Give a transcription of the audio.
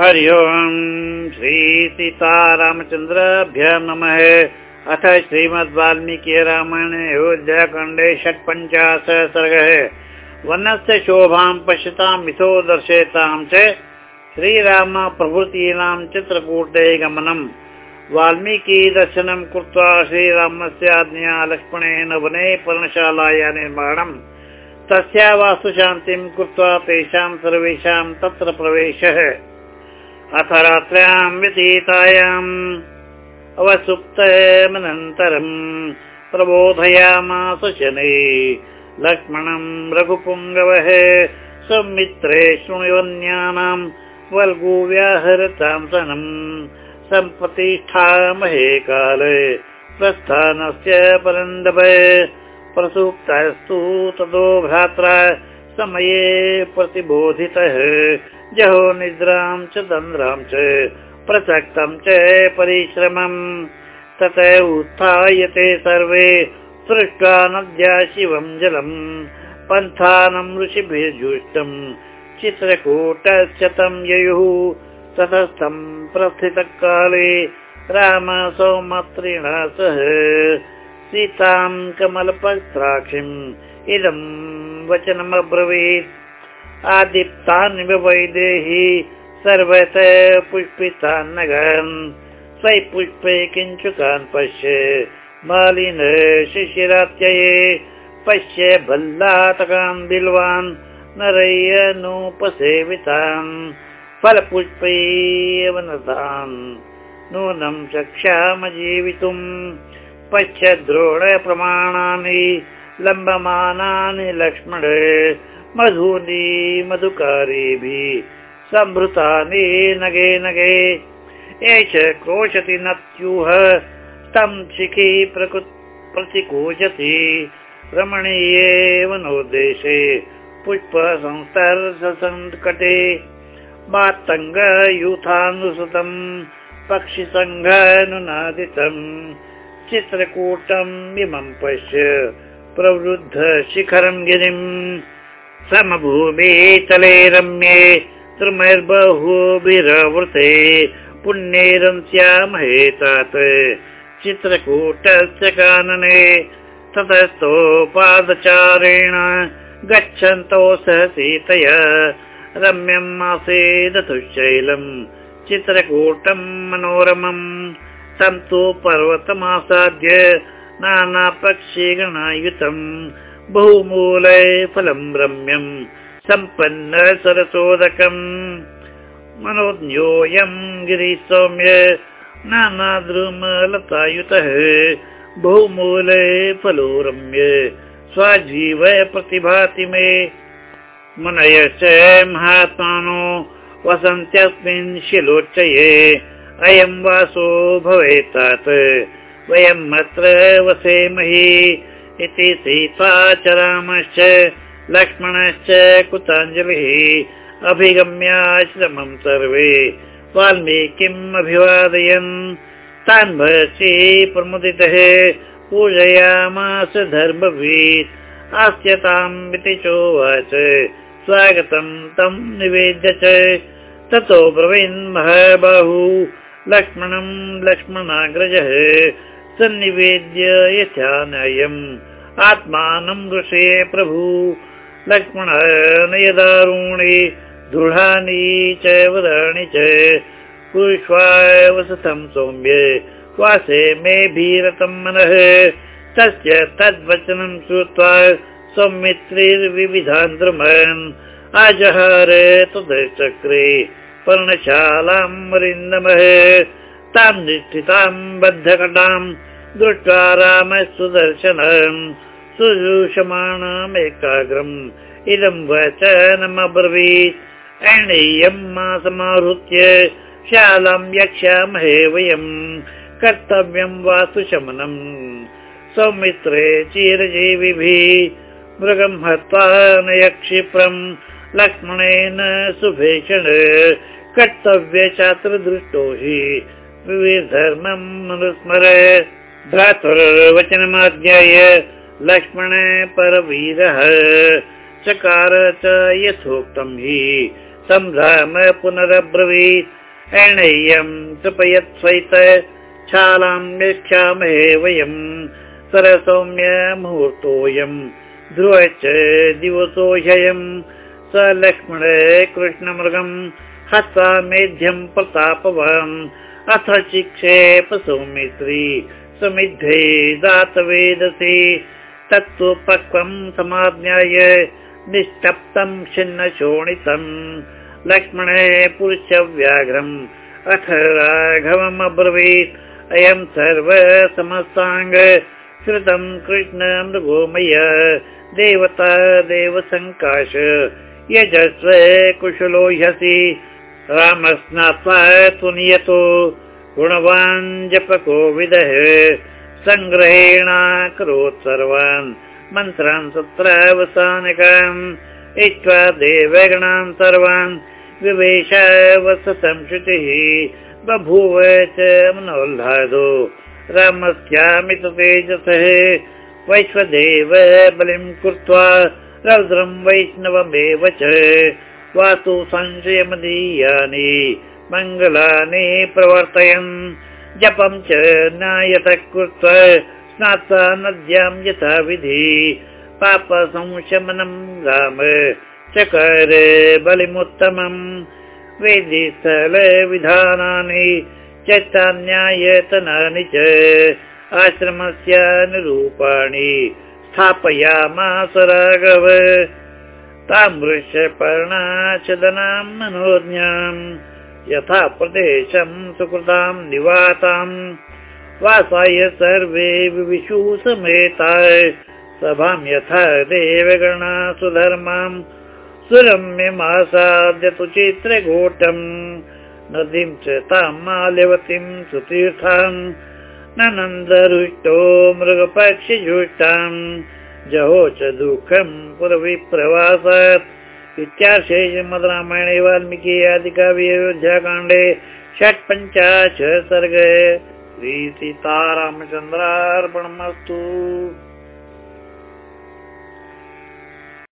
हरि ओम् श्रीसीतारामचन्द्राभ्य नमः। अथ श्रीमद् वाल्मीकि रामायणे अयोध्याखण्डे षट्पञ्चाशत् सर्गः वनस्य शोभां पश्यतां मिथो दर्शयतां च श्रीराम प्रभृतीनां चित्रकूटे गमनम् वाल्मीकि दर्शनं कृत्वा श्रीरामस्य आज्ञा लक्ष्मणेन वने पर्णशालाया निर्माणम्। तस्या वास्तुशान्तिं कृत्वा तेषां सर्वेषां तत्र प्रवेशः अथ रात्र्यां व्यतीतायाम् प्रबोधयामास शनै। लक्ष्मणं रघुपुङ्गवः सौमित्रे शृण्वन्यानां वल्गुव्याहरतां सनम् सम्प्रतिष्ठामहे काले प्रस्थानस्य परन्दव प्रसुप्तस्तु ततो भ्रात्रा समये प्रतिबोधितः। जहो निद्रां च तन्द्रां च प्रसक्तं च परिश्रमम्। तत उत्थायते सर्वे सृष्ट्वा नद्या शिवं जलम्। पन्थानं ऋषिभिर्जुष्टम् चित्रकूटशतं ययुः। ततस्थं प्रस्थितकाले राम सौमत्रिणा सह सीतां कमलपत्राक्षिम् इदं वचनमब्रवीत्। आदिप्तान् वैदेही सर्वत पुष्पितान् नगन् स्वै पुष्पे किञ्चुकान् पश्य मालिन शिशिरात्यये। पश्य भल्लातकान् बिल्वान् नरय्यनुपसेवितान्। फलपुष्पैवनतान् नूनं चक्षाम जीवितुम् पश्य द्रोणप्रमाणानि लम्बमानानि लक्ष्मण मधूनि मधुकारिभिः सम्भृतानि नगे नगे। एष क्रोशति नत्यूह तं शिखि प्रतिकूजति रमणीये वनोद्देशे पुष्पसंस्तर्शसङ्कटे मातङ्गयूथानुसृतम् पक्षिसङ्घानुनादितम् चित्रकूटम् इमं पश्य प्रवृद्ध शिखरं गिरिम् समभूमितले रम्ये त्रिमैर्बहुभिरवृते पुण्यैरन्स्यामहे तात। चित्रकूटस्य कानने ततस्थो पादचारेण गच्छन्तौ सह सीतया रम्यम् आसेदतुशैलम् चित्रकूटम् मनोरमम् सन्तु पर्वतमासाद्य नानापक्षिगणायुतम् बहुमूले फलं रम्यम् सम्पन्न सरसोदकम् मनोज्ञोऽयं गिरिसौम्य नानाद्रुमलतायुतः बहुमूले फलो रम्य स्वाजीव प्रतिभाति मे मुनयश्च महात्मानो वसन्त्यस्मिन् शिलोच्चये अयं वासो भवेत् वयम् अत्र वसेमहि इति सीता च रामश्च लक्ष्मणश्च कुताञ्जलिः अभिगम्याश्रमं सर्वे। वाल्मीकिम् अभिवादयन्। तान् भयसि प्रमुदितः पूजयामास धर्मवीत् आस्यताम् इति चोवाच। स्वागतं तं निवेद्य च। ततो ब्रवीन् महाबाहु लक्ष्मणं लक्ष्मणाग्रजः सन्निवेद्य यथा न्यायम् आत्मानं ऋषे प्रभु लक्ष्मण यदारूणि दृढानि च वदानि च पुष्पावसतं सौम्य। वासे मे भीरतं मनः तस्य तद्वचनं श्रुत्वा सौमित्रिर्विविधान् द्रमन्। अजहर तदचक्रे पर्णशालां वरिन्दमः तां निष्ठितां बद्धकटां दृष्ट्वा रामः सुदर्शनम्। सुषमाणमेकाग्रम् इदं वचनमब्रवीत् एणीयं मा समाहृत्य शालां यक्ष्यामहे वयम्। कर्तव्यं वा सौमित्रे चिरजीविभिः मृगं हत्वा नय क्षिप्रम् लक्ष्मणेन सुभेषण कर्तव्य चात्रदृष्टो हि विविधर्मम् अनुस्मर। भ्रातुर्वचनमाज्ञाय लक्ष्मण परवीरः। चकार च यथोक्तं हि सम्भ्राम पुनरब्रवीत्। एणय्यम् कृपयत्सहित शालां यच्छामहे वयम् सरसौम्य मुहूर्तोऽयम् ध्रुव च दिवसो ह्ययम् स लक्ष्मण कृष्णमृगम् हस्ता मेध्यम् प्रतापवान् अथ चिक्षेप सौमित्री। समिद्धे दातवेदसि। तत्तु पक्वम् समाज्ञाय निष्टप्तम् छिन्न शोणितम् लक्ष्मणे पुरुष व्याघ्रम् अथ राघवम् अब्रवीत्। अयम् सर्व समस्ताङ्ग श्रुतम् कृष्ण मृगोमय। देवता देवसङ्काश। यजस्व कुशलो ह्यसि रामस्नात्वा तु नियतो गुणवान् जपको विदः सङ्ग्रहेणाकरोत् सर्वान्। मन्त्रान् सत्रावसानकान्। इत्वा देवगणान् सर्वान्। विवेश वसतं श्रुतिः बभूव च मनोल्लादो। रामस्यामित तेजसः। वैश्वदेव बलिं कृत्वा रौद्रं वैष्णवमेव च वातु संशयमदीयानि मङ्गलानि प्रवर्तयन्। जपं च नायत कृत्वा स्नात्वा नद्यां यथा विधि पाप संशमनं राम चकर बलिमुत्तमम् वेदिस्थल विधानानि चैतान्यायतनानि च आश्रमस्य अनुरूपाणि स्थापयामास राघव तामृशपर्णाचदनां मनोज्ञाम् यथा प्रदेशम् सुकृताम् निवाताम् वासाय सर्वे विविशु समेता सभां यथा देवगणा सुधर्माम् सुरम्यमासाद्यतु चित्रघोटम् नदीं च तां माल्यवतीम् सुतीर्थाम् नन्दरुष्टो मृगपक्षिजुष्टाम् जहो च दुःखम् पुरविप्रवासात्। इत्यार्षे श्रीमद्रामायणे वाल्मीकि आदिकाव्ये अयोध्याकाण्डे षट्पञ्चाशत् सर्गे श्रीसीतारामचन्द्रार्पणमस्तु